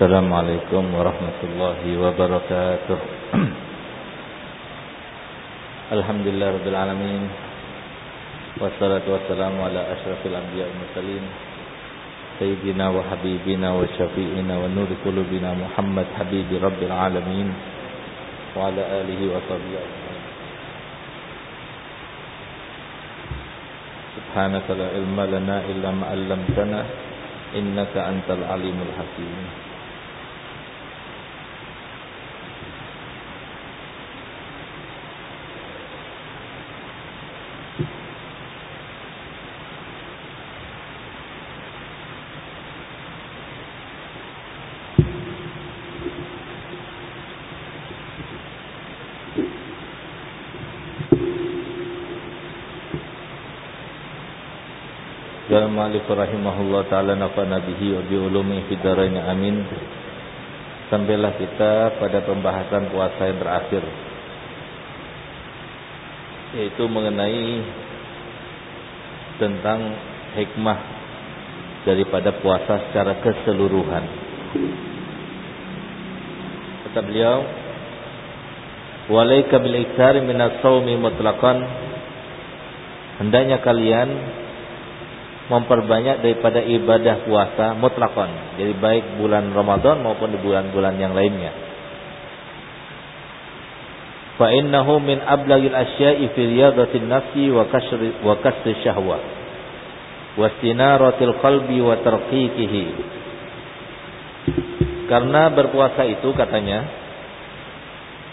السلام عليكم ورحمة الله وبركاته. الحمد لله رب العالمين والصلاة والسلام على أشرف الأنبياء والمرسلين سيدنا وحبيبنا وشفيئنا ونور قلوبنا محمد حبيب رب العالمين وعلى آله وصحبه أجمعين. سبحانك لا علم لنا إلا ما علمتنا إنك أنت العليم الحكيم. Malik rahimahullah taala nafa'na bihi wa bi ulumi fid amin. Sampailah kita pada pembahasan puasa yang terakhir yaitu mengenai tentang hikmah daripada puasa secara keseluruhan. Kata beliau, "Walaika bil iktsari min as-shaumi mutlaqan." Hendaknya kalian memperbanyak daripada ibadah puasa mutlakon. Jadi baik bulan Ramadan maupun di bulan-bulan yang lainnya. Fa innahu min ablagil asya'i fi riyadatin nafsi wa kasri wa kasri syahwa wa istinaratil qalbi wa tarqiqihi. Karena berpuasa itu katanya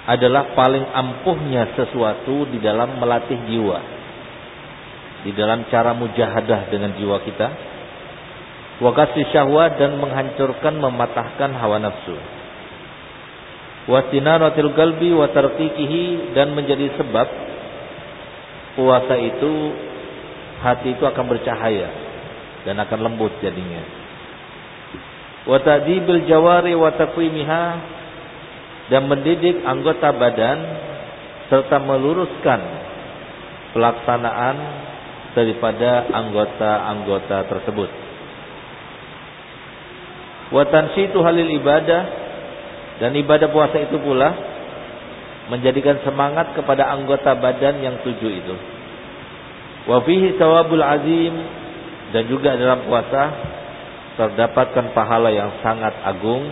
adalah paling ampuhnya sesuatu di dalam melatih jiwa di dalam cara mujahadah dengan jiwa kita wakasi syahwat dan menghancurkan mematahkan hawa nafsu. Wasinaratil galbi wa tarqiqihi dan menjadi sebab puasa itu hati itu akan bercahaya dan akan lembut jadinya. Wa tadibil jawari wa dan mendidik anggota badan serta meluruskan pelaksanaan daripada anggota-anggota tersebut. Wa tansyitu halil ibadah dan ibadah puasa itu pula menjadikan semangat kepada anggota badan yang tujuh itu. Wa fihi thawabul azim dan juga dalam puasa terdapatkan pahala yang sangat agung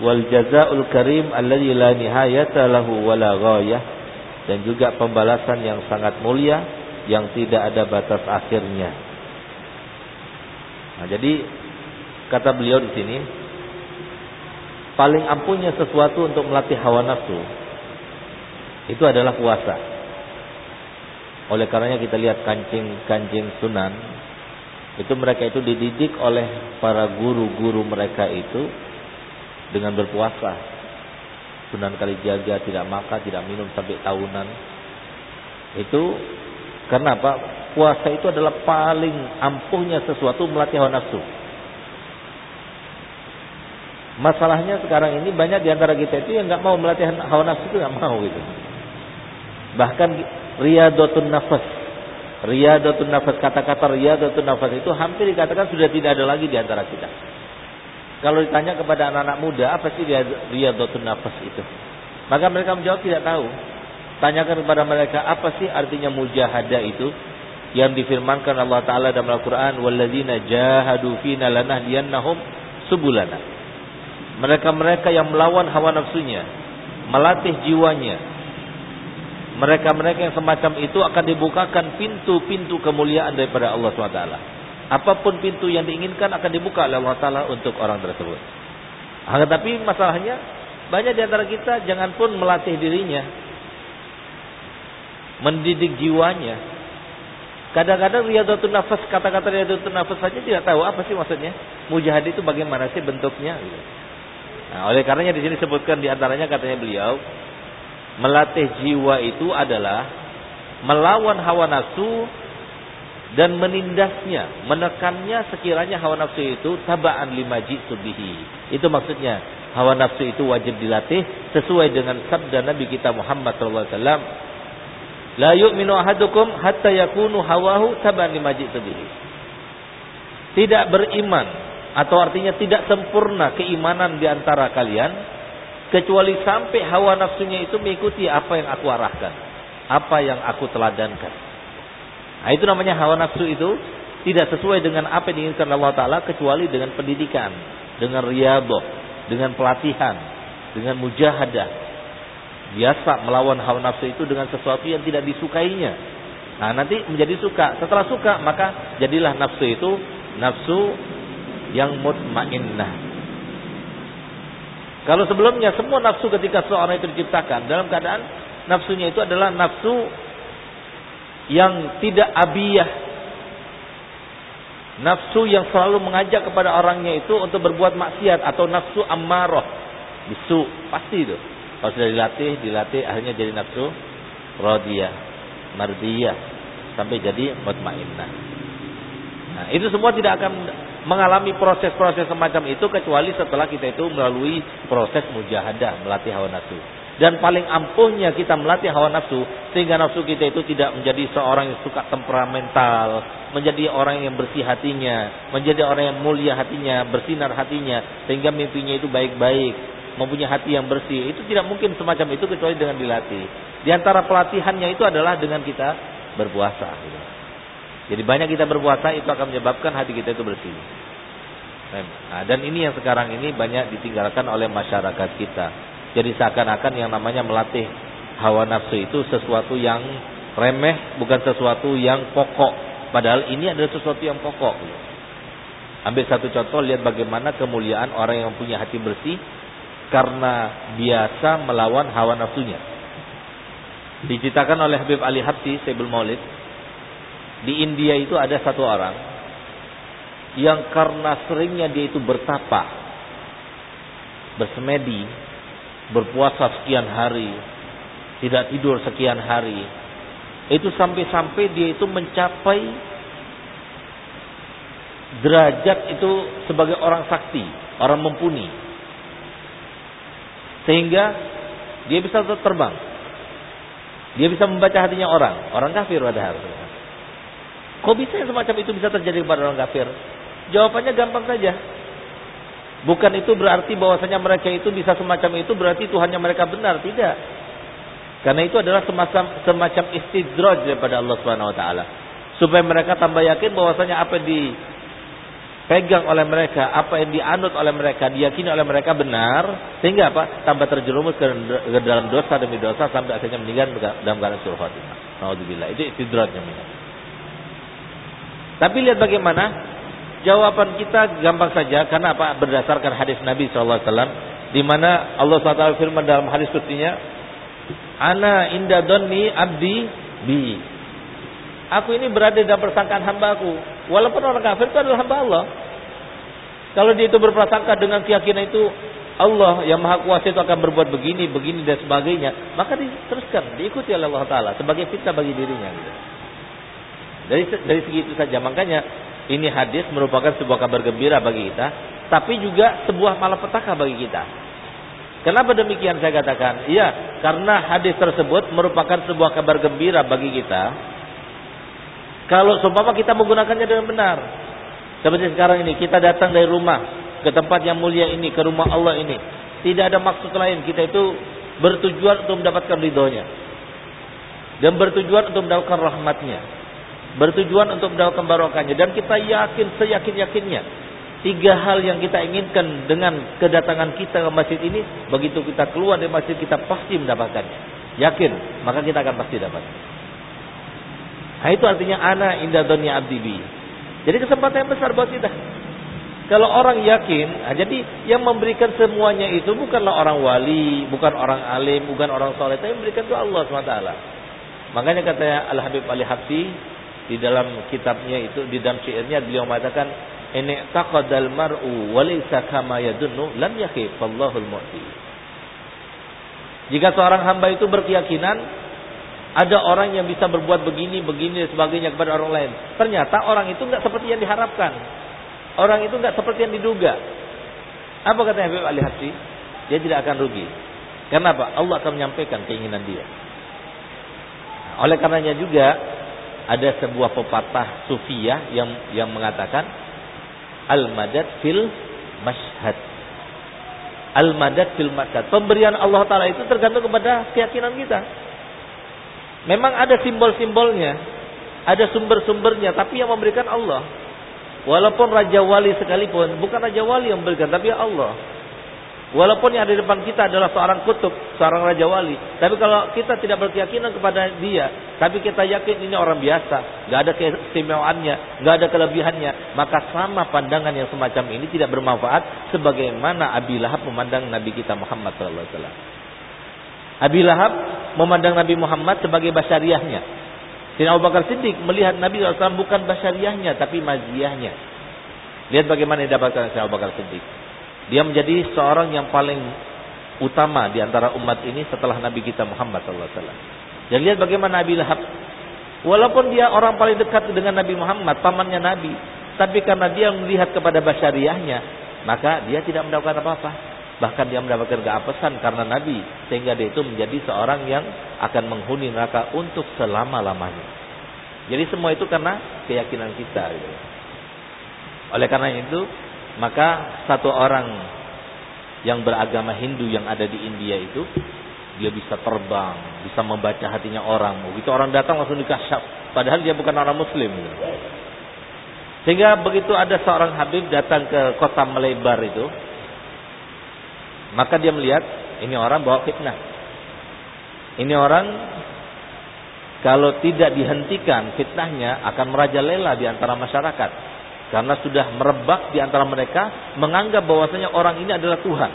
wal jazaul karim alladzi la nihayata lahu wala ghayah dan juga pembalasan yang sangat mulia yang tidak ada batas akhirnya. Nah, jadi kata beliau di sini paling ampuhnya sesuatu untuk melatih hawa nafsu itu adalah puasa. Oleh karenanya kita lihat kancing-kancing sunan itu mereka itu dididik oleh para guru-guru mereka itu dengan berpuasa. Sunan Kalijaga tidak makan, tidak minum sampai tahunan. Itu karena apa? Puasa itu adalah paling ampuhnya sesuatu melatih hawa nafsu. Masalahnya sekarang ini banyak di antara kita itu yang nggak mau melatih hawa nafsu itu nggak mau gitu. Bahkan riyadotun nafas, riyadotun nafas kata-kata riyadotun nafas itu hampir dikatakan sudah tidak ada lagi di antara kita. Kalau ditanya kepada anak-anak muda apa sih riyadotun nafas itu, maka mereka menjawab tidak tahu. Tanyakan kepada mereka apa sih artinya mujahadah itu yang difirmankan Allah taala dalam Al-Qur'an walladzina jahadu fina subulana. Mereka-mereka yang melawan hawa nafsunya, melatih jiwanya. Mereka-mereka yang semacam itu akan dibukakan pintu-pintu kemuliaan daripada Allah SWT. Apa pun pintu yang diinginkan akan dibuka oleh Allah Taala untuk orang tersebut. Tapi masalahnya banyak di antara kita jangan pun melatih dirinya, mendidik jiwanya. Kadang-kadang riyadatul nafas, kata-kata riyadatul nafas saja tidak tahu apa sih maksudnya. Mujahid itu bagaimana sih bentuknya gitu. Nah, oleh karenanya di sini sebutkan di antaranya katanya beliau, melatih jiwa itu adalah melawan hawa nafsu dan menindasnya, menekannya sekiranya hawa nafsu itu tabaan lima bihi. Itu maksudnya hawa nafsu itu wajib dilatih sesuai dengan sabda Nabi kita Muhammad SAW La yu'minu ahadukum hatta yakunu hawahu taban lima bihi. Tidak beriman atau artinya tidak sempurna keimanan di antara kalian kecuali sampai hawa nafsunya itu mengikuti apa yang aku arahkan, apa yang aku teladankan. Nah, itu namanya hawa nafsu itu tidak sesuai dengan apa yang diinginkan Allah Taala kecuali dengan pendidikan, dengan riyadhah, dengan pelatihan, dengan mujahadah. Biasa melawan hawa nafsu itu dengan sesuatu yang tidak disukainya. Nah, nanti menjadi suka. Setelah suka, maka jadilah nafsu itu nafsu yang mutmainnah. Kalau sebelumnya semua nafsu ketika seorang itu diciptakan dalam keadaan nafsunya itu adalah nafsu yang tidak abiyah. Nafsu yang selalu mengajak kepada orangnya itu untuk berbuat maksiat atau nafsu ammarah. Bisu, pasti itu. Kalau sudah dilatih, dilatih akhirnya jadi nafsu radiyah, mardiyah sampai jadi mutmainnah. Nah, itu semua tidak akan mengalami proses-proses semacam itu kecuali setelah kita itu melalui proses mujahadah, melatih hawa nafsu. Dan paling ampuhnya kita melatih hawa nafsu sehingga nafsu kita itu tidak menjadi seorang yang suka temperamental, menjadi orang yang bersih hatinya, menjadi orang yang mulia hatinya, bersinar hatinya sehingga mimpinya itu baik-baik, mempunyai hati yang bersih. Itu tidak mungkin semacam itu kecuali dengan dilatih. Di antara pelatihannya itu adalah dengan kita berpuasa. Gitu. Jadi banyak kita berpuasa itu akan menyebabkan hati kita itu bersih. Nah, dan ini yang sekarang ini banyak ditinggalkan oleh masyarakat kita. Jadi seakan-akan yang namanya melatih hawa nafsu itu sesuatu yang remeh, bukan sesuatu yang pokok. Padahal ini adalah sesuatu yang pokok. Ambil satu contoh, lihat bagaimana kemuliaan orang yang punya hati bersih karena biasa melawan hawa nafsunya. Diceritakan oleh Habib Ali Habsi, Sebul Maulid, di India itu ada satu orang yang karena seringnya dia itu bertapa, bersemedi, berpuasa sekian hari, tidak tidur sekian hari. Itu sampai-sampai dia itu mencapai derajat itu sebagai orang sakti, orang mumpuni. Sehingga dia bisa terbang. Dia bisa membaca hatinya orang, orang kafir padahal. Kok bisa yang semacam itu bisa terjadi kepada orang kafir? Jawabannya gampang saja. Bukan itu berarti bahwasanya mereka itu bisa semacam itu berarti Tuhannya mereka benar, tidak. Karena itu adalah semacam semacam istidraj daripada Allah Subhanahu wa taala. Supaya mereka tambah yakin bahwasanya apa yang dipegang oleh mereka, apa yang dianut oleh mereka, diyakini oleh mereka benar, sehingga apa? Tambah terjerumus ke, dalam dosa demi dosa sampai akhirnya meninggal dalam keadaan suruh khatimah. Nauzubillah. Itu istidrajnya. Tapi lihat bagaimana jawaban kita gampang saja karena apa? Berdasarkan hadis Nabi SAW di mana Allah SWT firman dalam hadis kutsinya, "Ana inda donni abdi bi." Aku ini berada dalam persangkaan hambaku. Walaupun orang kafir itu adalah hamba Allah. Kalau dia itu berprasangka dengan keyakinan itu Allah yang maha kuasa itu akan berbuat begini, begini dan sebagainya, maka diteruskan, diikuti oleh Allah Taala sebagai fitnah bagi dirinya. Dari dari segi itu saja. Makanya ini hadis merupakan sebuah kabar gembira bagi kita, tapi juga sebuah malapetaka bagi kita. Kenapa demikian saya katakan? Iya, karena hadis tersebut merupakan sebuah kabar gembira bagi kita. Kalau seumpama kita menggunakannya dengan benar. Seperti sekarang ini kita datang dari rumah ke tempat yang mulia ini, ke rumah Allah ini. Tidak ada maksud lain, kita itu bertujuan untuk mendapatkan ridhonya. Dan bertujuan untuk mendapatkan rahmatnya bertujuan untuk mendapatkan barokahnya dan kita yakin seyakin-yakinnya tiga hal yang kita inginkan dengan kedatangan kita ke masjid ini begitu kita keluar dari masjid kita pasti mendapatkannya yakin maka kita akan pasti dapat nah itu artinya ana indah dunia abdibi jadi kesempatan yang besar buat kita. Kalau orang yakin nah jadi yang memberikan semuanya itu bukanlah orang wali bukan orang alim bukan orang soleh tapi memberikan itu Allah swt makanya kata Al Habib Ali Habsi di dalam kitabnya itu di dalam syairnya beliau mengatakan ini taqadal mar'u walaysa kama yadunnu lam Allahul mu'ti. Jika seorang hamba itu berkeyakinan ada orang yang bisa berbuat begini, begini dan sebagainya kepada orang lain. Ternyata orang itu enggak seperti yang diharapkan. Orang itu enggak seperti yang diduga. Apa kata Habib Ali Habsi? Dia tidak akan rugi. Kenapa? Allah akan menyampaikan keinginan dia. Oleh karenanya juga ada sebuah pepatah sufiah yang yang mengatakan Al-madad fil mashhad. Al-madad fil mashhad. Pemberian Allah Ta'ala itu tergantung kepada keyakinan kita. Memang ada simbol-simbolnya. Ada sumber-sumbernya. Tapi yang memberikan Allah. Walaupun Raja Wali sekalipun. Bukan Raja Wali yang memberikan. Tapi Allah. Walaupun yang ada di depan kita adalah seorang kutub, seorang raja wali. Tapi kalau kita tidak berkeyakinan kepada dia, tapi kita yakin ini orang biasa, nggak ada keistimewaannya, nggak ada kelebihannya, maka sama pandangan yang semacam ini tidak bermanfaat sebagaimana Abi Lahab memandang Nabi kita Muhammad SAW. Abi Lahab memandang Nabi Muhammad sebagai basyariahnya. Sina Abu Bakar Siddiq melihat Nabi SAW bukan basyariahnya, tapi maziahnya. Lihat bagaimana yang didapatkan Sina Abu Bakar Siddiq. Dia menjadi seorang yang paling utama di antara umat ini setelah Nabi kita Muhammad SAW. Dan lihat bagaimana Nabi Lahab. Walaupun dia orang paling dekat dengan Nabi Muhammad, pamannya Nabi. Tapi karena dia melihat kepada basyariahnya, maka dia tidak mendapatkan apa-apa. Bahkan dia mendapatkan keapesan karena Nabi. Sehingga dia itu menjadi seorang yang akan menghuni neraka untuk selama-lamanya. Jadi semua itu karena keyakinan kita. Gitu. Oleh karena itu, maka satu orang yang beragama Hindu yang ada di India itu dia bisa terbang, bisa membaca hatinya orang. Begitu orang datang langsung dikasyaf, padahal dia bukan orang muslim. Sehingga begitu ada seorang Habib datang ke kota Melebar itu, maka dia melihat ini orang bawa fitnah. Ini orang kalau tidak dihentikan fitnahnya akan merajalela di antara masyarakat. Karena sudah merebak di antara mereka menganggap bahwasanya orang ini adalah Tuhan.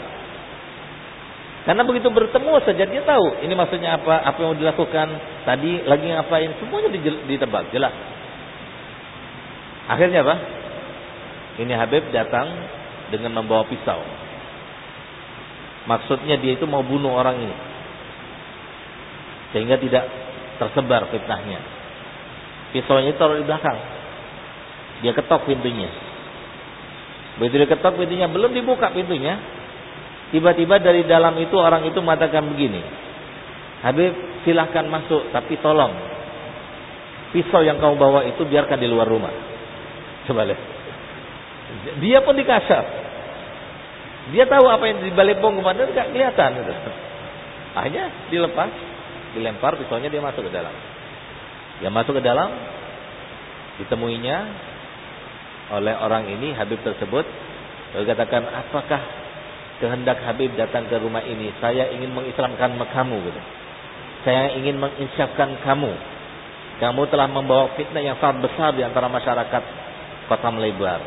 Karena begitu bertemu saja dia tahu ini maksudnya apa, apa yang dilakukan tadi lagi ngapain, semuanya ditebak jelas. Akhirnya apa? Ini Habib datang dengan membawa pisau. Maksudnya dia itu mau bunuh orang ini. Sehingga tidak tersebar fitnahnya. Pisaunya taruh di belakang. Dia ketok pintunya. Begitu dia ketok pintunya, belum dibuka pintunya. Tiba-tiba dari dalam itu orang itu mengatakan begini. Habib silahkan masuk, tapi tolong. Pisau yang kamu bawa itu biarkan di luar rumah. Coba lihat. Dia pun dikasar. Dia tahu apa yang di balik bom kemarin tidak kelihatan. Gitu. Akhirnya dilepas, dilempar pisaunya dia masuk ke dalam. Dia masuk ke dalam, ditemuinya oleh orang ini Habib tersebut lalu katakan apakah kehendak Habib datang ke rumah ini saya ingin mengislamkan kamu gitu. saya ingin menginsyafkan kamu kamu telah membawa fitnah yang sangat besar di antara masyarakat kota Melebar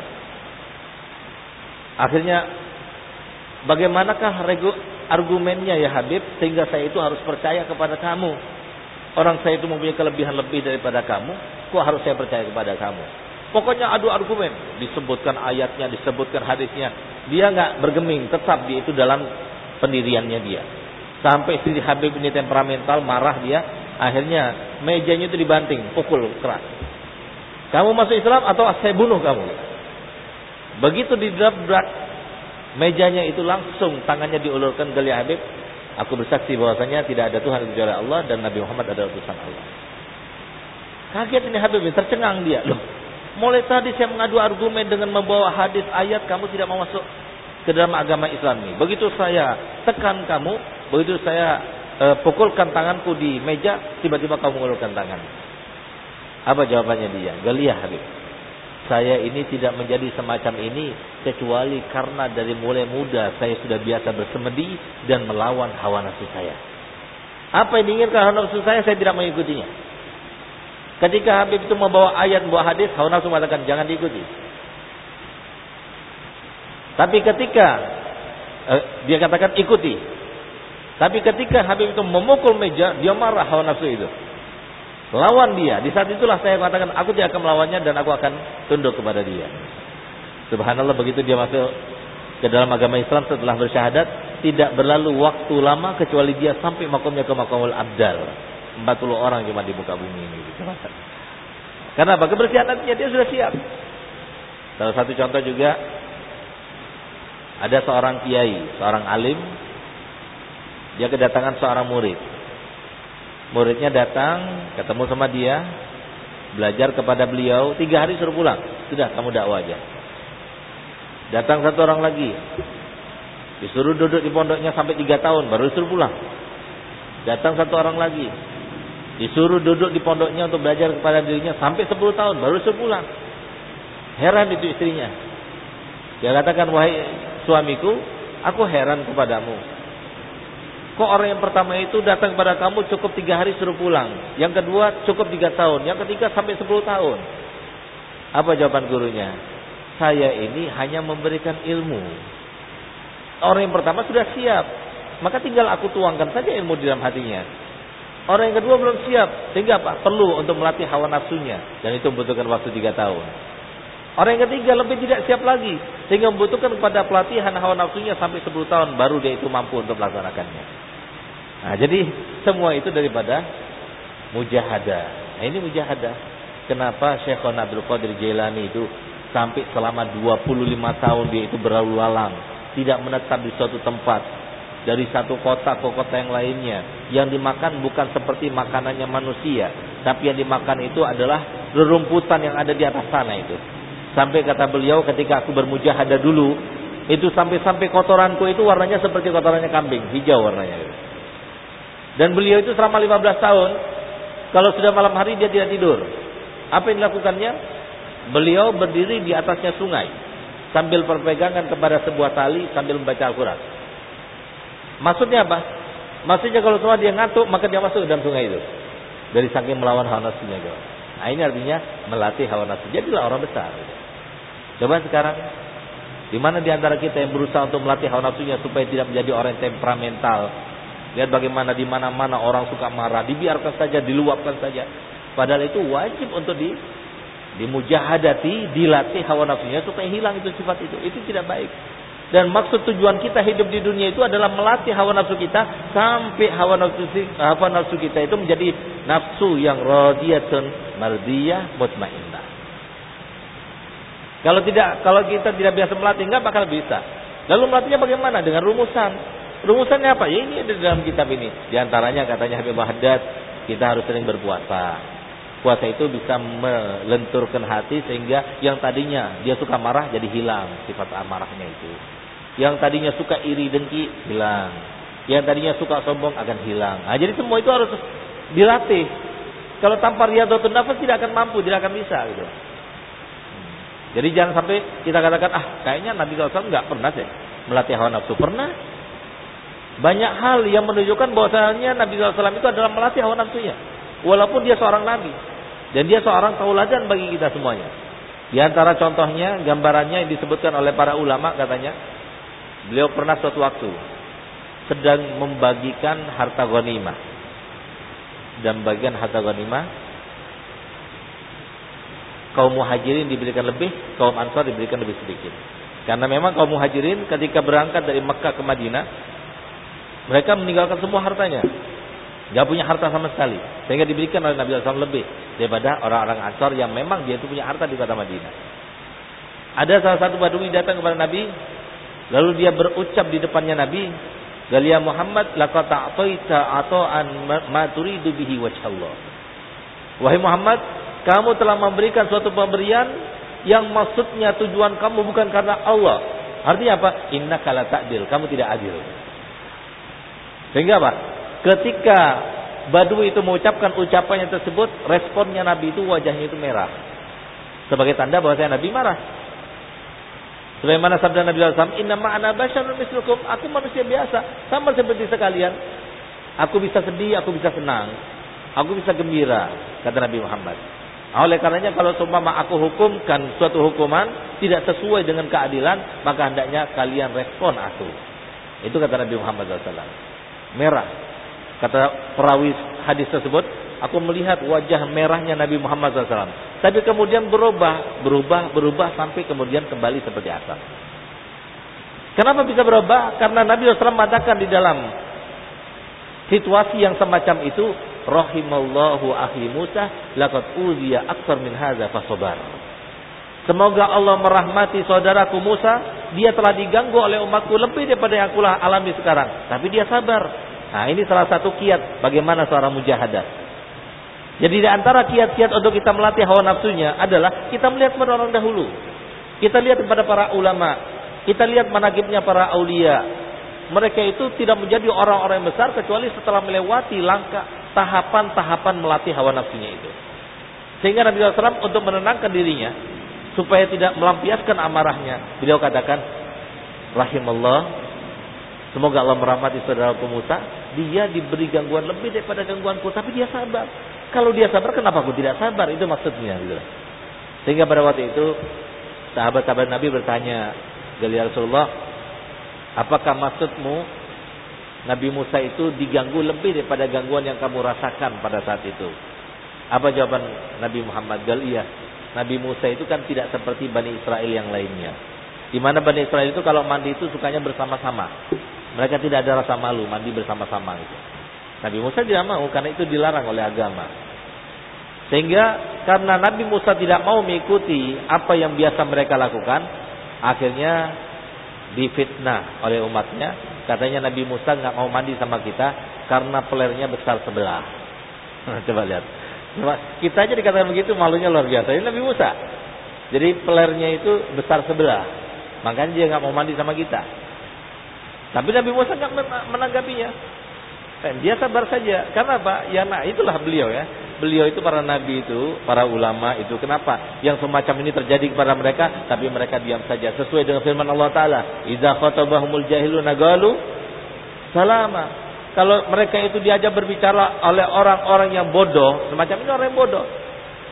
akhirnya bagaimanakah argumennya ya Habib sehingga saya itu harus percaya kepada kamu orang saya itu mempunyai kelebihan lebih daripada kamu kok harus saya percaya kepada kamu Pokoknya adu argumen, disebutkan ayatnya, disebutkan hadisnya. Dia nggak bergeming, tetap dia itu dalam pendiriannya dia. Sampai istri Habib ini temperamental, marah dia, akhirnya mejanya itu dibanting, pukul keras. Kamu masuk Islam atau saya bunuh kamu? Begitu didabrak mejanya itu langsung tangannya diulurkan ke Habib. Aku bersaksi bahwasanya tidak ada Tuhan kecuali Allah dan Nabi Muhammad adalah utusan Allah. Kaget ini Habib, tercengang dia. Loh, Mulai tadi saya mengadu argumen dengan membawa hadis ayat kamu tidak mau masuk ke dalam agama Islam ini. Begitu saya tekan kamu, begitu saya e, pukulkan tanganku di meja, tiba-tiba kamu mengulurkan tangan. Apa jawabannya dia? Galia Habib. Saya ini tidak menjadi semacam ini kecuali karena dari mulai muda saya sudah biasa bersemedi dan melawan hawa nafsu saya. Apa yang diinginkan hawa nafsu saya, saya tidak mengikutinya. Ketika Habib itu membawa ayat, membawa hadis, hawa nafsu mengatakan jangan diikuti. Tapi ketika eh, dia katakan ikuti. Tapi ketika Habib itu memukul meja, dia marah hawa nafsu itu. Lawan dia. Di saat itulah saya katakan aku tidak akan melawannya dan aku akan tunduk kepada dia. Subhanallah begitu dia masuk ke dalam agama Islam setelah bersyahadat, tidak berlalu waktu lama kecuali dia sampai makamnya ke makamul abdal. 40 orang cuma di muka bumi ini. Karena apa? Kebersihan hatinya dia sudah siap. Salah satu contoh juga ada seorang kiai, seorang alim, dia kedatangan seorang murid. Muridnya datang, ketemu sama dia, belajar kepada beliau, tiga hari suruh pulang. Sudah, kamu dakwah aja. Datang satu orang lagi. Disuruh duduk di pondoknya sampai tiga tahun, baru disuruh pulang. Datang satu orang lagi. Disuruh duduk di pondoknya untuk belajar kepada dirinya sampai sepuluh tahun, baru disuruh pulang. Heran itu istrinya. Dia katakan, wahai suamiku, aku heran kepadamu. Kok orang yang pertama itu datang kepada kamu cukup tiga hari suruh pulang. Yang kedua cukup tiga tahun. Yang ketiga sampai sepuluh tahun. Apa jawaban gurunya? Saya ini hanya memberikan ilmu. Orang yang pertama sudah siap. Maka tinggal aku tuangkan saja ilmu di dalam hatinya. Orang yang kedua belum siap. Sehingga apa? Perlu untuk melatih hawa nafsunya. Dan itu membutuhkan waktu tiga tahun. Orang yang ketiga lebih tidak siap lagi. Sehingga membutuhkan kepada pelatihan hawa nafsunya sampai 10 tahun. Baru dia itu mampu untuk melaksanakannya. Nah, jadi semua itu daripada mujahadah. Nah, ini mujahadah. Kenapa Syekh Abdul Qadir Jailani itu sampai selama 25 tahun dia itu berlalu lalang. Tidak menetap di suatu tempat. Dari satu kota ke kota yang lainnya. Yang dimakan bukan seperti makanannya manusia. Tapi yang dimakan itu adalah rerumputan yang ada di atas sana itu. Sampai kata beliau ketika aku bermujahadah dulu, itu sampai-sampai kotoranku itu warnanya seperti kotorannya kambing, hijau warnanya. Dan beliau itu selama 15 tahun, kalau sudah malam hari dia tidak tidur. Apa yang dilakukannya? Beliau berdiri di atasnya sungai sambil berpegangan kepada sebuah tali sambil membaca Al-Quran. Maksudnya apa? Maksudnya kalau semua dia ngantuk maka dia masuk ke dalam sungai itu. Dari saking melawan hawa nafsunya. Nah ini artinya melatih hawa nafsu. Jadilah orang besar. Coba sekarang, di mana di antara kita yang berusaha untuk melatih hawa nafsunya supaya tidak menjadi orang temperamental? Lihat bagaimana di mana-mana orang suka marah, dibiarkan saja, diluapkan saja. Padahal itu wajib untuk di dimujahadati, dilatih hawa nafsunya supaya hilang itu sifat itu. Itu tidak baik. Dan maksud tujuan kita hidup di dunia itu adalah melatih hawa nafsu kita sampai hawa nafsu hawa nafsu kita itu menjadi nafsu yang radiyatun mardiyah mutmainnah. Kalau tidak, kalau kita tidak biasa melatih, nggak bakal bisa. Lalu melatihnya bagaimana? Dengan rumusan. Rumusannya apa? Ya ini ada di dalam kitab ini. Di antaranya katanya Habib Haddad, kita harus sering berpuasa. Puasa itu bisa melenturkan hati sehingga yang tadinya dia suka marah jadi hilang sifat amarahnya itu. Yang tadinya suka iri dengki hilang. Yang tadinya suka sombong akan hilang. Nah, jadi semua itu harus dilatih. Kalau tanpa riyadhatun nafas tidak akan mampu, tidak akan bisa gitu. Jadi jangan sampai kita katakan ah kayaknya Nabi SAW nggak pernah sih melatih hawa nafsu. Pernah. Banyak hal yang menunjukkan bahwasanya Nabi SAW itu adalah melatih hawa nafsunya. Walaupun dia seorang Nabi. Dan dia seorang tauladan bagi kita semuanya. Di antara contohnya, gambarannya yang disebutkan oleh para ulama katanya. Beliau pernah suatu waktu sedang membagikan harta ghanimah. Dan bagian harta ghanimah kaum muhajirin diberikan lebih, kaum ansar diberikan lebih sedikit. Karena memang kaum muhajirin ketika berangkat dari Mekah ke Madinah, mereka meninggalkan semua hartanya. Gak punya harta sama sekali. Sehingga diberikan oleh Nabi SAW lebih daripada orang-orang ansar yang memang dia itu punya harta di kota Madinah. Ada salah satu badui datang kepada Nabi, lalu dia berucap di depannya Nabi, Galia Muhammad laqad ta'taita ata'an ma turidu bihi wajhallah. Wahai Muhammad, kamu telah memberikan suatu pemberian yang maksudnya tujuan kamu bukan karena Allah. Artinya apa? Inna kala takdil. Kamu tidak adil. Sehingga apa? Ketika Badui itu mengucapkan ucapannya tersebut, responnya Nabi itu wajahnya itu merah. Sebagai tanda bahwa saya Nabi marah. Sebagaimana sabda Nabi SAW, Inna ma'ana basyarun mislukum. Aku manusia biasa. Sama seperti sekalian. Aku bisa sedih, aku bisa senang. Aku bisa gembira. Kata Nabi Muhammad. Oleh karenanya kalau seumpama aku hukumkan suatu hukuman tidak sesuai dengan keadilan, maka hendaknya kalian respon aku. Itu kata Nabi Muhammad SAW. Merah. Kata perawi hadis tersebut, aku melihat wajah merahnya Nabi Muhammad SAW. Tapi kemudian berubah, berubah, berubah sampai kemudian kembali seperti asal. Kenapa bisa berubah? Karena Nabi SAW mengatakan di dalam situasi yang semacam itu rahimallahu ahli Musa laqad uziya akthar min fasabar. Semoga Allah merahmati saudaraku Musa, dia telah diganggu oleh umatku lebih daripada yang aku alami sekarang, tapi dia sabar. Nah, ini salah satu kiat bagaimana seorang mujahadah. Jadi di antara kiat-kiat untuk kita melatih hawa nafsunya adalah kita melihat kepada orang dahulu. Kita lihat kepada para ulama Kita lihat manakibnya para aulia. Mereka itu tidak menjadi orang-orang yang besar kecuali setelah melewati langkah tahapan-tahapan melatih hawa nafsunya itu. Sehingga Nabi SAW untuk menenangkan dirinya supaya tidak melampiaskan amarahnya, beliau katakan, rahimallah Semoga Allah merahmati saudaraku Musa. Dia diberi gangguan lebih daripada gangguanku. Tapi dia sabar. Kalau dia sabar, kenapa aku tidak sabar? Itu maksudnya. Gitu. Sehingga pada waktu itu, sahabat-sahabat Nabi bertanya, Gali Rasulullah, apakah maksudmu Nabi Musa itu diganggu lebih daripada gangguan yang kamu rasakan pada saat itu? Apa jawaban Nabi Muhammad? Gal iya. Nabi Musa itu kan tidak seperti Bani Israel yang lainnya. Di mana Bani Israel itu kalau mandi itu sukanya bersama-sama. Mereka tidak ada rasa malu mandi bersama-sama itu. Nabi Musa tidak mau karena itu dilarang oleh agama. Sehingga karena Nabi Musa tidak mau mengikuti apa yang biasa mereka lakukan, akhirnya difitnah oleh umatnya. Katanya Nabi Musa nggak mau mandi sama kita karena pelernya besar sebelah. Coba lihat. Kita aja dikatakan begitu malunya luar biasa. Ini Nabi Musa. Jadi pelernya itu besar sebelah. Makanya dia nggak mau mandi sama kita. Tapi Nabi Musa nggak menanggapinya. Dan dia sabar saja. Karena apa? Ya nah itulah beliau ya. Beliau itu para nabi itu, para ulama itu. Kenapa? Yang semacam ini terjadi kepada mereka, tapi mereka diam saja. Sesuai dengan firman Allah Taala, "Idza khatabahumul jahiluna qalu salama." Kalau mereka itu diajak berbicara oleh orang-orang yang bodoh, semacam ini orang yang bodoh.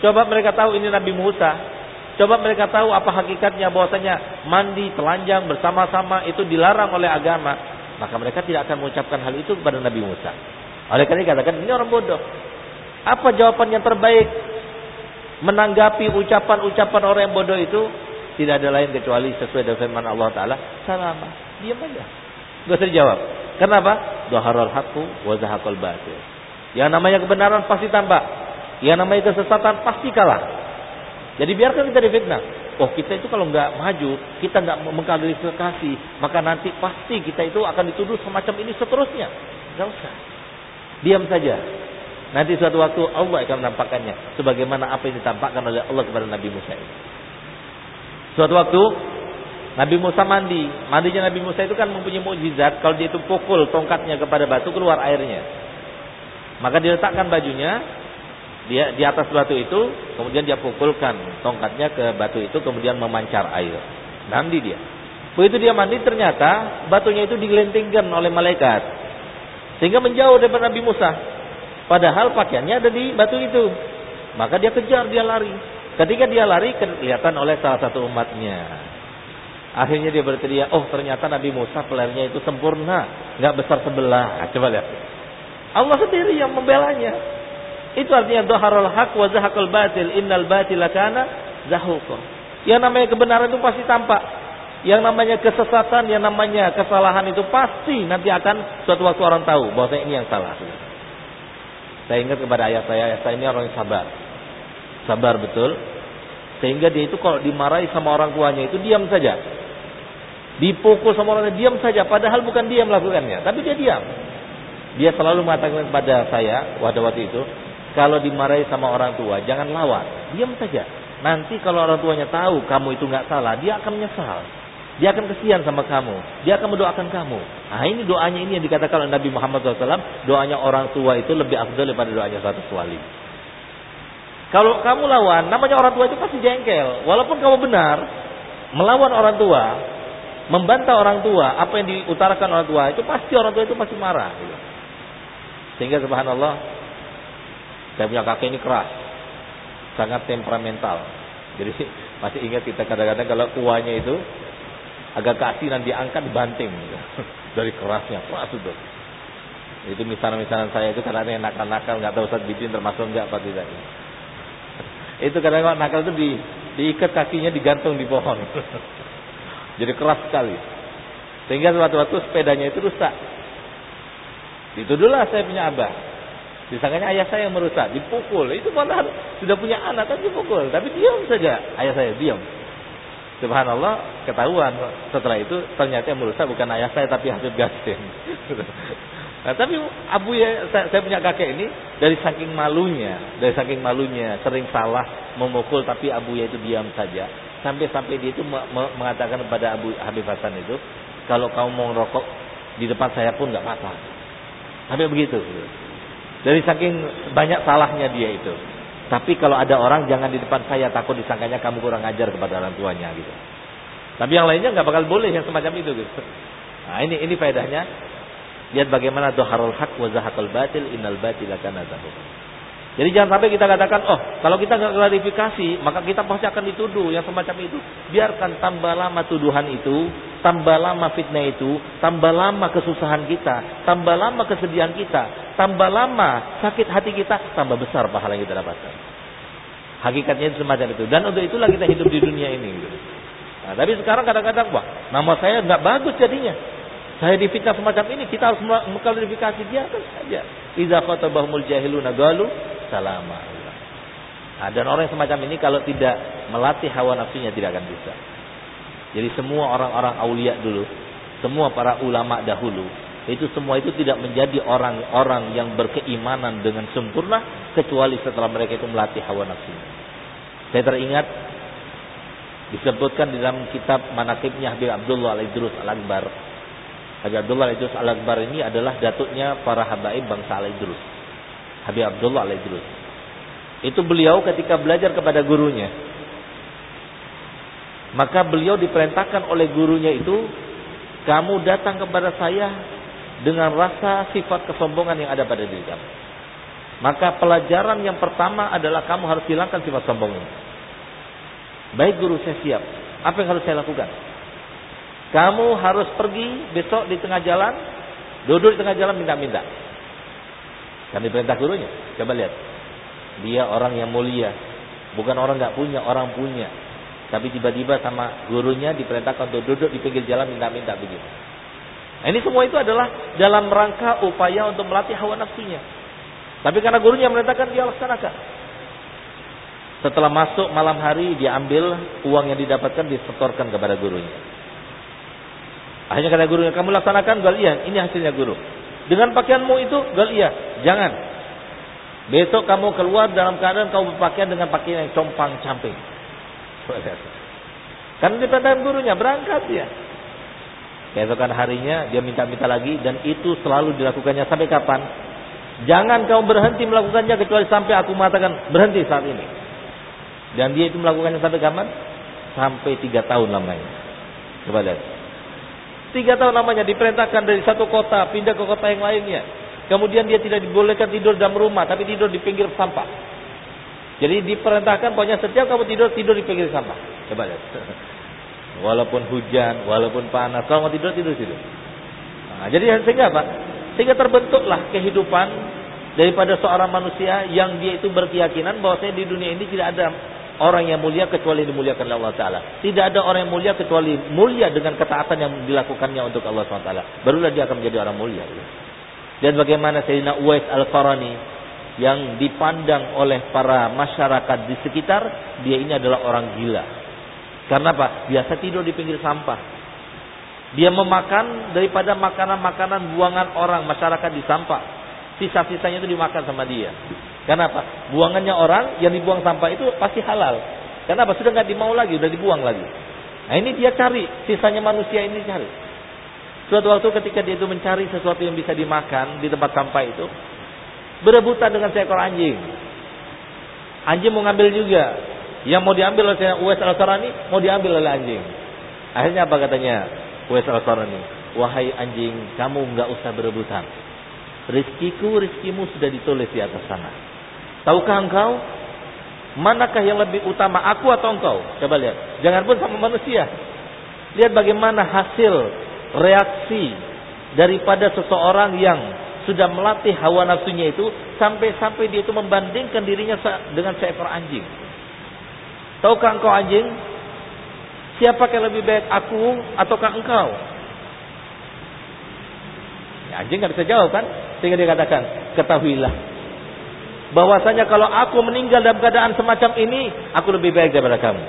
Coba mereka tahu ini Nabi Musa, Coba mereka tahu apa hakikatnya bahwasanya mandi telanjang bersama-sama itu dilarang oleh agama. Maka mereka tidak akan mengucapkan hal itu kepada Nabi Musa. Oleh karena dikatakan ini orang bodoh. Apa jawaban yang terbaik menanggapi ucapan-ucapan orang yang bodoh itu? Tidak ada lain kecuali sesuai dengan firman Allah Taala. Salama. Diam aja. Gak usah dijawab. Kenapa? Doharul haqqu wa zahaqal batil. Yang namanya kebenaran pasti tampak. Yang namanya kesesatan pasti kalah. Jadi biarkan kita difitnah. Oh kita itu kalau nggak maju, kita nggak mengklarifikasi, maka nanti pasti kita itu akan dituduh semacam ini seterusnya. Gak usah. Diam saja. Nanti suatu waktu Allah akan menampakkannya. Sebagaimana apa yang ditampakkan oleh Allah kepada Nabi Musa ini. Suatu waktu Nabi Musa mandi. Mandinya Nabi Musa itu kan mempunyai mukjizat. Kalau dia itu pukul tongkatnya kepada batu keluar airnya. Maka diletakkan bajunya dia di atas batu itu, kemudian dia pukulkan tongkatnya ke batu itu, kemudian memancar air. Mandi dia. Begitu dia mandi, ternyata batunya itu digelentingkan oleh malaikat. Sehingga menjauh daripada Nabi Musa. Padahal pakaiannya ada di batu itu. Maka dia kejar, dia lari. Ketika dia lari, kelihatan oleh salah satu umatnya. Akhirnya dia berteriak, oh ternyata Nabi Musa pelernya itu sempurna. nggak besar sebelah. Nah, coba lihat. Allah sendiri yang membelanya. Itu artinya dhaharul haq wa zahaqal batil. Innal batila kana zahuqa. Yang namanya kebenaran itu pasti tampak. Yang namanya kesesatan, yang namanya kesalahan itu pasti nanti akan suatu waktu orang tahu bahwa ini yang salah. Saya ingat kepada ayah saya, ayah saya ini orang yang sabar. Sabar betul. Sehingga dia itu kalau dimarahi sama orang tuanya itu diam saja. Dipukul sama orangnya diam saja. Padahal bukan dia melakukannya. Tapi dia diam. Dia selalu mengatakan kepada saya pada waktu itu, kalau dimarahi sama orang tua, jangan lawan. Diam saja. Nanti kalau orang tuanya tahu kamu itu nggak salah, dia akan menyesal. Dia akan kesian sama kamu. Dia akan mendoakan kamu. Nah ini doanya ini yang dikatakan oleh Nabi Muhammad SAW. Doanya orang tua itu lebih afdal daripada doanya satu wali. Kalau kamu lawan, namanya orang tua itu pasti jengkel. Walaupun kamu benar, melawan orang tua, membantah orang tua, apa yang diutarakan orang tua, itu pasti orang tua itu pasti marah. Sehingga subhanallah, saya punya kakek ini keras, sangat temperamental. Jadi masih ingat kita kadang-kadang kalau kuahnya itu agak kasih dan diangkat dibanting gitu. dari kerasnya keras itu. Itu misalnya-misalnya saya itu kadang-kadang yang nakal-nakal nggak tahu saat bikin termasuk nggak apa tidak. itu kadang-kadang nakal itu di, diikat kakinya digantung di pohon. Jadi keras sekali. Sehingga suatu waktu sepedanya itu rusak. Ditudullah saya punya abah. Disangkanya ayah saya yang merusak, dipukul. Itu malah sudah punya anak kan dipukul. Tapi diam saja ayah saya, diam. Subhanallah, ketahuan setelah itu ternyata yang merusak bukan ayah saya tapi Habib Gasim. nah, tapi abu ya saya, saya punya kakek ini dari saking malunya, dari saking malunya sering salah memukul tapi abu ya itu diam saja. Sampai-sampai dia itu mengatakan kepada Abu Habib Hasan itu, kalau kamu mau ngerokok di depan saya pun nggak apa-apa. Sampai begitu. Dari saking banyak salahnya dia itu. Tapi kalau ada orang jangan di depan saya takut disangkanya kamu kurang ajar kepada orang tuanya gitu. Tapi yang lainnya nggak bakal boleh yang semacam itu gitu. Nah ini ini faedahnya. Lihat bagaimana doharul hak wa batil innal batila kana jadi jangan sampai kita katakan, oh kalau kita nggak klarifikasi, maka kita pasti akan dituduh yang semacam itu. Biarkan tambah lama tuduhan itu, tambah lama fitnah itu, tambah lama kesusahan kita, tambah lama kesedihan kita, tambah lama sakit hati kita, tambah besar pahala yang kita dapatkan. Hakikatnya itu semacam itu. Dan untuk itulah kita hidup di dunia ini. Nah, tapi sekarang kadang-kadang, wah nama saya nggak bagus jadinya. Saya difitnah semacam ini, kita harus mengklarifikasi dia saja. Idza khatabahumul jahiluna galu salama. Nah, dan orang semacam ini kalau tidak melatih hawa nafsunya tidak akan bisa. Jadi semua orang-orang aulia dulu, semua para ulama dahulu, itu semua itu tidak menjadi orang-orang yang berkeimanan dengan sempurna kecuali setelah mereka itu melatih hawa nafsunya. Saya teringat disebutkan di dalam kitab manakibnya Habib Abdullah Al-Idrus Al-Akbar. Habib Abdullah Al-Idrus Al-Akbar ini adalah datuknya para habaib bangsa Al-Idrus. Habib Abdullah Al-Idrus. Itu beliau ketika belajar kepada gurunya. Maka beliau diperintahkan oleh gurunya itu, kamu datang kepada saya dengan rasa sifat kesombongan yang ada pada diri kamu. Maka pelajaran yang pertama adalah kamu harus hilangkan sifat sombong ini. Baik guru saya siap. Apa yang harus saya lakukan? Kamu harus pergi besok di tengah jalan, duduk di tengah jalan minta-minta. Kami perintah gurunya. Coba lihat. Dia orang yang mulia. Bukan orang nggak punya, orang punya. Tapi tiba-tiba sama gurunya diperintahkan untuk duduk di pinggir jalan minta-minta begitu. Nah, ini semua itu adalah dalam rangka upaya untuk melatih hawa nafsunya. Tapi karena gurunya merintahkan dia laksanakan. Setelah masuk malam hari dia ambil uang yang didapatkan disetorkan kepada gurunya. Akhirnya kata gurunya, kamu laksanakan, iya, ini hasilnya guru. Dengan pakaianmu itu, gal iya, jangan. Besok kamu keluar dalam keadaan kamu berpakaian dengan pakaian yang compang camping. Karena diperintahkan gurunya berangkat ya. Keesokan harinya dia minta-minta lagi dan itu selalu dilakukannya sampai kapan? Jangan kamu berhenti melakukannya kecuali sampai aku mengatakan berhenti saat ini. Dan dia itu melakukannya sampai kapan? Sampai tiga tahun lamanya. Coba lihat. Tiga tahun lamanya diperintahkan dari satu kota pindah ke kota yang lainnya. Kemudian dia tidak dibolehkan tidur dalam rumah, tapi tidur di pinggir sampah. Jadi diperintahkan pokoknya setiap kamu tidur tidur di pinggir sampah. Coba lihat. Walaupun hujan, walaupun panas, kalau mau tidur tidur tidur. Nah, jadi sehingga apa? Sehingga terbentuklah kehidupan daripada seorang manusia yang dia itu berkeyakinan bahwa saya di dunia ini tidak ada orang yang mulia kecuali dimuliakan oleh Allah Taala. Tidak ada orang yang mulia kecuali mulia dengan ketaatan yang dilakukannya untuk Allah SWT. Barulah dia akan menjadi orang mulia. Dan bagaimana Sayyidina Uwais Al-Farani yang dipandang oleh para masyarakat di sekitar, dia ini adalah orang gila. Karena apa? Biasa tidur di pinggir sampah. Dia memakan daripada makanan-makanan buangan orang masyarakat di sampah. Sisa-sisanya itu dimakan sama dia. Kenapa? Buangannya orang yang dibuang sampah itu pasti halal. Kenapa? Sudah nggak dimau lagi, sudah dibuang lagi. Nah ini dia cari, sisanya manusia ini cari. Suatu waktu ketika dia itu mencari sesuatu yang bisa dimakan di tempat sampah itu, berebutan dengan seekor anjing. Anjing mau ngambil juga. Yang mau diambil oleh Uwais al-Sarani, mau diambil oleh anjing. Akhirnya apa katanya Uwais al-Sarani? Wahai anjing, kamu nggak usah berebutan. Rizkiku, rizkimu sudah ditulis di atas sana. Tahukah engkau manakah yang lebih utama aku atau engkau? Coba lihat. Jangan pun sama manusia. Lihat bagaimana hasil reaksi daripada seseorang yang sudah melatih hawa nafsunya itu sampai-sampai dia itu membandingkan dirinya dengan seekor anjing. Tahukah engkau anjing? Siapa yang lebih baik aku ataukah engkau? Ya, anjing nggak bisa jawab kan? Sehingga dia katakan, ketahuilah bahwasanya kalau aku meninggal dalam keadaan semacam ini, aku lebih baik daripada kamu.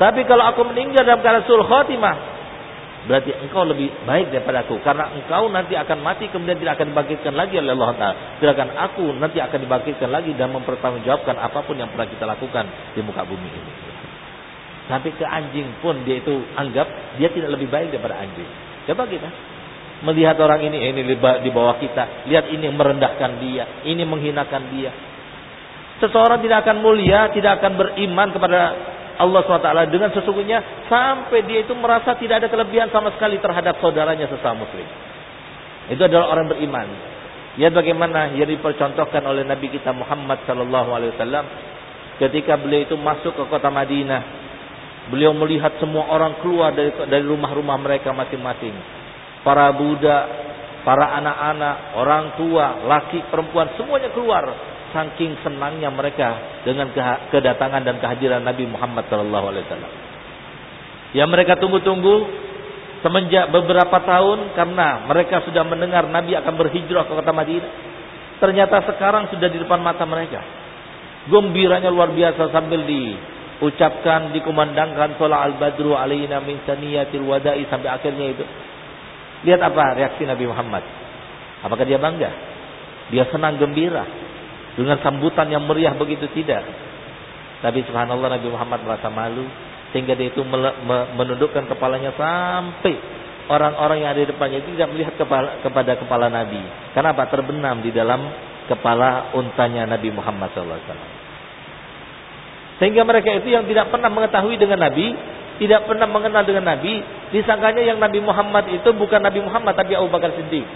Tapi kalau aku meninggal dalam keadaan sul khotimah, berarti engkau lebih baik daripada aku karena engkau nanti akan mati kemudian tidak akan dibangkitkan lagi oleh Allah Taala. Sedangkan aku nanti akan dibangkitkan lagi dan mempertanggungjawabkan apa pun yang pernah kita lakukan di muka bumi ini. Tapi ke anjing pun dia itu anggap dia tidak lebih baik daripada anjing. Coba kita melihat orang ini ini di bawah kita, lihat ini merendahkan dia, ini menghinakan dia. Seseorang tidak akan mulia, tidak akan beriman kepada Allah SWT dengan sesungguhnya sampai dia itu merasa tidak ada kelebihan sama sekali terhadap saudaranya sesama muslim. Itu adalah orang beriman. Lihat bagaimana yang dipercontohkan oleh Nabi kita Muhammad wasallam ketika beliau itu masuk ke kota Madinah. Beliau melihat semua orang keluar dari rumah-rumah mereka masing-masing. Para budak, para anak-anak, orang tua, laki, perempuan semuanya keluar saking senangnya mereka dengan kedatangan dan kehadiran Nabi Muhammad wasallam. Yang mereka tunggu-tunggu semenjak beberapa tahun karena mereka sudah mendengar Nabi akan berhijrah ke kota Madinah. Ternyata sekarang sudah di depan mata mereka. Gembiranya luar biasa sambil diucapkan, dikumandangkan sholat al-badru alaina min saniyatil wada'i sampai akhirnya itu. Lihat apa reaksi Nabi Muhammad. Apakah dia bangga? Dia senang gembira dengan sambutan yang meriah begitu tidak. Tapi subhanallah Nabi Muhammad merasa malu sehingga dia itu menundukkan kepalanya sampai orang-orang yang ada di depannya itu tidak melihat kepala, kepada kepala Nabi. Kenapa? Terbenam di dalam kepala untanya Nabi Muhammad SAW. Sehingga mereka itu yang tidak pernah mengetahui dengan Nabi, tidak pernah mengenal dengan Nabi, disangkanya yang Nabi Muhammad itu bukan Nabi Muhammad tapi Abu Bakar Siddiq.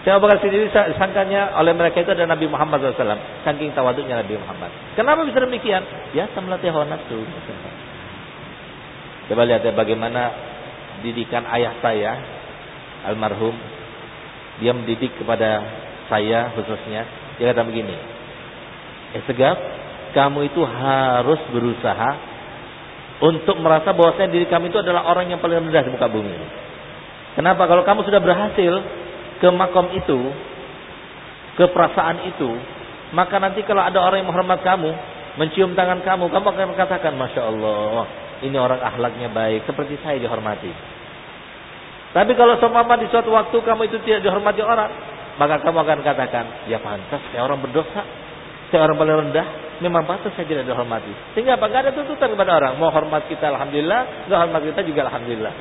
Saya Bakar sendiri sangkanya oleh mereka itu adalah Nabi Muhammad SAW. Saking tawaduknya Nabi Muhammad. Kenapa bisa demikian? Biasa melatih hawa nafsu. Coba lihat ya bagaimana didikan ayah saya, almarhum. Dia mendidik kepada saya khususnya. Dia kata begini. Eh segap, kamu itu harus berusaha untuk merasa bahwasanya diri kami itu adalah orang yang paling rendah di muka bumi. Kenapa? Kalau kamu sudah berhasil, ke makom itu, ke perasaan itu, maka nanti kalau ada orang yang menghormat kamu, mencium tangan kamu, kamu akan katakan, Masya Allah, ini orang ahlaknya baik, seperti saya dihormati. Tapi kalau seumpama di suatu waktu kamu itu tidak dihormati orang, maka kamu akan katakan, ya pantas, saya orang berdosa, saya orang paling rendah, memang pantas saya tidak dihormati. Sehingga apa? Gak ada tuntutan kepada orang. Mau hormat kita, Alhamdulillah. Gak hormat kita juga Alhamdulillah.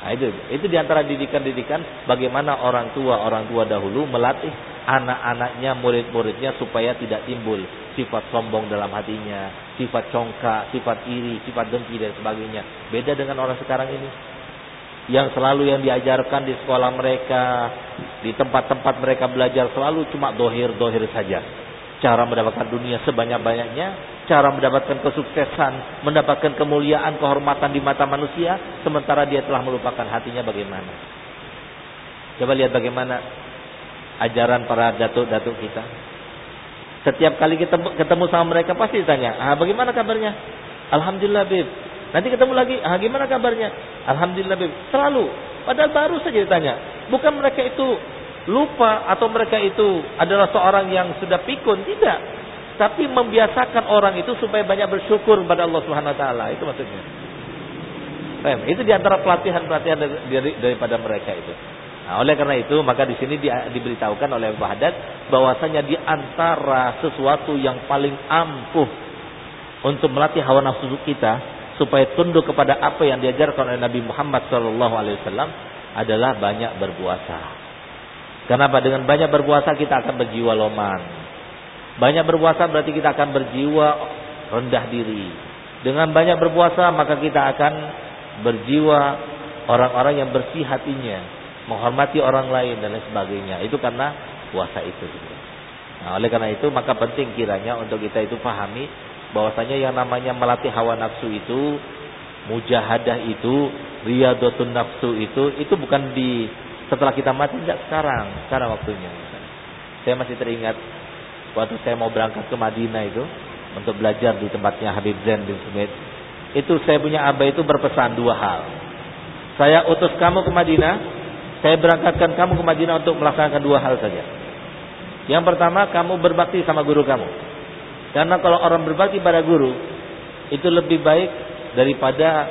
Nah, itu itu di antara didikan-didikan bagaimana orang tua orang tua dahulu melatih anak-anaknya, murid-muridnya supaya tidak timbul sifat sombong dalam hatinya, sifat congkak, sifat iri, sifat dengki dan sebagainya. Beda dengan orang sekarang ini yang selalu yang diajarkan di sekolah mereka, di tempat-tempat mereka belajar selalu cuma dohir-dohir saja cara mendapatkan dunia sebanyak-banyaknya, cara mendapatkan kesuksesan, mendapatkan kemuliaan, kehormatan di mata manusia, sementara dia telah melupakan hatinya bagaimana. Coba lihat bagaimana ajaran para datuk-datuk kita. Setiap kali kita ketemu sama mereka pasti ditanya, ah bagaimana kabarnya? Alhamdulillah Bib. Nanti ketemu lagi, ah gimana kabarnya? Alhamdulillah Bib. Selalu. Padahal baru saja ditanya. Bukan mereka itu lupa atau mereka itu adalah seorang yang sudah pikun? Tidak. Tapi membiasakan orang itu supaya banyak bersyukur kepada Allah Subhanahu wa taala. Itu maksudnya. Itu di antara pelatihan-pelatihan dari, daripada mereka itu. Nah, oleh karena itu maka di sini di, diberitahukan oleh Abu Haddad bahwasanya di antara sesuatu yang paling ampuh untuk melatih hawa nafsu kita supaya tunduk kepada apa yang diajarkan oleh Nabi Muhammad SAW adalah banyak berpuasa. Kenapa? Dengan banyak berpuasa kita akan berjiwa loman. Banyak berpuasa berarti kita akan berjiwa rendah diri. Dengan banyak berpuasa maka kita akan berjiwa orang-orang yang bersih hatinya, menghormati orang lain dan lain sebagainya. Itu karena puasa itu. Nah, oleh karena itu maka penting kiranya untuk kita itu pahami bahwasanya yang namanya melatih hawa nafsu itu, mujahadah itu, riyadotun nafsu itu, itu bukan di setelah kita mati tidak sekarang, sekarang waktunya. Saya masih teringat waktu saya mau berangkat ke Madinah itu untuk belajar di tempatnya Habib Zain bin Sumit. Itu saya punya abah itu berpesan dua hal. Saya utus kamu ke Madinah, saya berangkatkan kamu ke Madinah untuk melaksanakan dua hal saja. Yang pertama, kamu berbakti sama guru kamu. Karena kalau orang berbakti pada guru, itu lebih baik daripada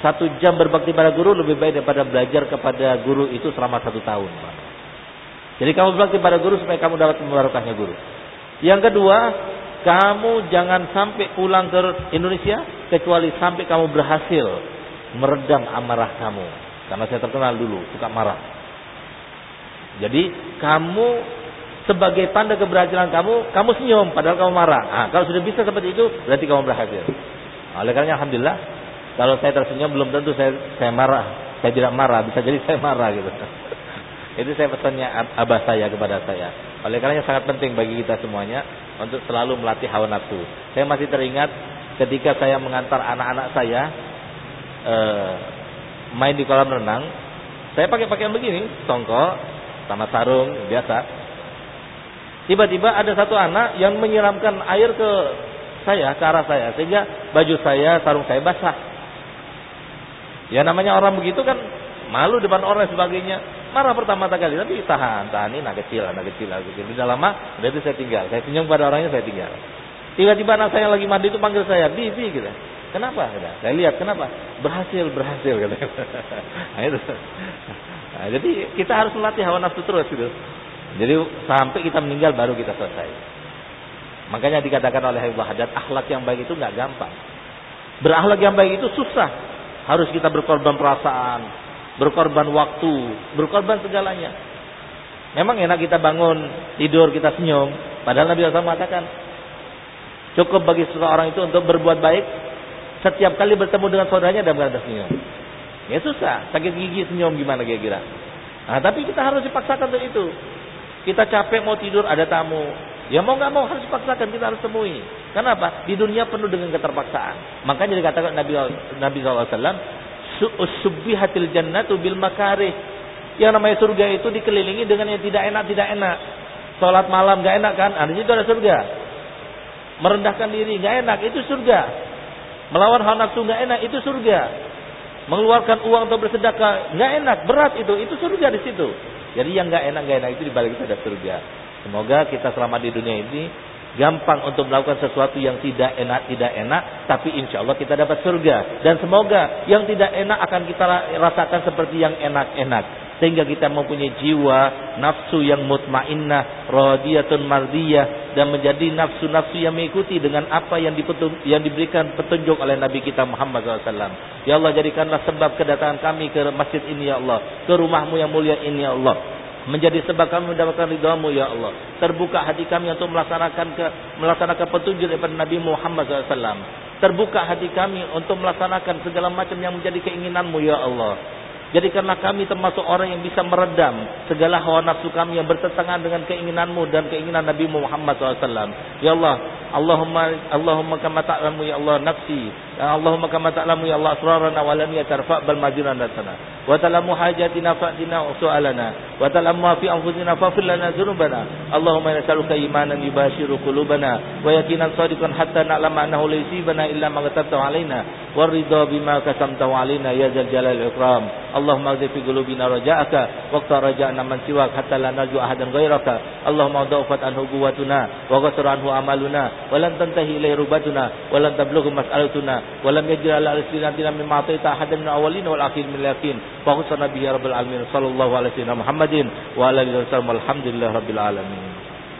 satu jam berbakti pada guru lebih baik daripada belajar kepada guru itu selama satu tahun. Jadi kamu berbakti pada guru supaya kamu dapat memarukahnya guru. Yang kedua, kamu jangan sampai pulang ke Indonesia kecuali sampai kamu berhasil meredam amarah kamu. Karena saya terkenal dulu suka marah. Jadi kamu sebagai tanda keberhasilan kamu, kamu senyum padahal kamu marah. Nah, kalau sudah bisa seperti itu, berarti kamu berhasil. Oleh karena alhamdulillah, kalau saya tersenyum belum tentu saya saya marah. Saya tidak marah, bisa jadi saya marah gitu. Itu saya pesannya abah saya kepada saya. Oleh karenanya sangat penting bagi kita semuanya untuk selalu melatih hawa nafsu. Saya masih teringat ketika saya mengantar anak-anak saya eh, main di kolam renang, saya pakai pakaian begini, songkok, sama sarung biasa. Tiba-tiba ada satu anak yang menyiramkan air ke saya, ke arah saya, sehingga baju saya, sarung saya basah. Ya namanya orang begitu kan malu depan orang dan sebagainya. Marah pertama kali, tapi tahan, tahan ini anak kecil, anak kecil, anak kecil. Tidak lama, udah saya tinggal. Saya senyum pada orangnya, saya tinggal. Tiba-tiba anak saya lagi mandi itu panggil saya, bi, bi, gitu. Kenapa? Saya lihat, kenapa? Berhasil, berhasil, gitu. Nah, itu. Nah, jadi kita harus melatih hawa nafsu terus, gitu. Jadi sampai kita meninggal baru kita selesai. Makanya dikatakan oleh Ibnu Haddad, akhlak yang baik itu nggak gampang. Berakhlak yang baik itu susah. Harus kita berkorban perasaan, berkorban waktu, berkorban segalanya. Memang enak kita bangun, tidur, kita senyum. Padahal Nabi SAW mengatakan, cukup bagi seseorang itu untuk berbuat baik, setiap kali bertemu dengan saudaranya dan berada senyum. Ya susah, sakit gigi senyum gimana kira-kira. Nah, tapi kita harus dipaksakan untuk itu. Kita capek mau tidur ada tamu. Ya mau nggak mau harus dipaksakan kita harus temui. Kenapa? Di dunia penuh dengan keterpaksaan. Makanya dikatakan Nabi Nabi SAW, subbihatil jannatu bil makarih. Yang namanya surga itu dikelilingi dengan yang tidak enak tidak enak. Salat malam nggak enak kan? Ada itu ada surga. Merendahkan diri nggak enak itu surga. Melawan hawa nafsu nggak enak itu surga. Mengeluarkan uang untuk bersedekah nggak enak berat itu itu surga di situ. Jadi yang nggak enak nggak enak itu dibalik itu ada surga. Semoga kita selama di dunia ini gampang untuk melakukan sesuatu yang tidak enak tidak enak, tapi insya Allah kita dapat surga. Dan semoga yang tidak enak akan kita rasakan seperti yang enak-enak sehingga kita mempunyai jiwa nafsu yang mutmainnah, radiyatun mardiyah dan menjadi nafsu-nafsu yang mengikuti dengan apa yang yang diberikan petunjuk oleh Nabi kita Muhammad SAW. Ya Allah jadikanlah sebab kedatangan kami ke masjid ini ya Allah, ke rumahmu yang mulia ini ya Allah menjadi sebab kami mendapatkan ridhamu ya Allah. Terbuka hati kami untuk melaksanakan ke, melaksanakan petunjuk daripada Nabi Muhammad SAW. Terbuka hati kami untuk melaksanakan segala macam yang menjadi keinginanmu ya Allah. Jadikanlah kami termasuk orang yang bisa meredam segala hawa nafsu kami yang bertentangan dengan keinginanmu dan keinginan Nabi Muhammad SAW. Ya Allah, Allahumma Allahumma kama ta'lamu ya Allah nafsi. Allahumma kama ta'lamu ya Allah asrarana wa lam yatarfa bal datana. وتلم حاجاتنا فأتنا سؤالنا وتلم ما في أنفسنا فاغفر لنا ذنوبنا اللهم نسألك إيمانا يباشر قلوبنا ويقينا صادقا حتى نعلم أنه لا يصيبنا إلا ما كتبته علينا والرضا بما كتمته علينا يا ذا الجلال والإكرام اللهم اغفر في قلوبنا رجاءك وقت رجاءنا من سواك حتى لا نرجو أحدا غيرك اللهم ضعفت عنه قوتنا وغسر عنه أمالنا ولن تنتهي إليه ربتنا ولن تبلغ مسألتنا ولم يجرى على ألسنتنا مما أعطيت أحدا من الأولين والآخرين من اليقين mimma ataita ahadan min awwalin wal akhirin min yakin fa khusana bihi rabbil alamin sallallahu alaihi wa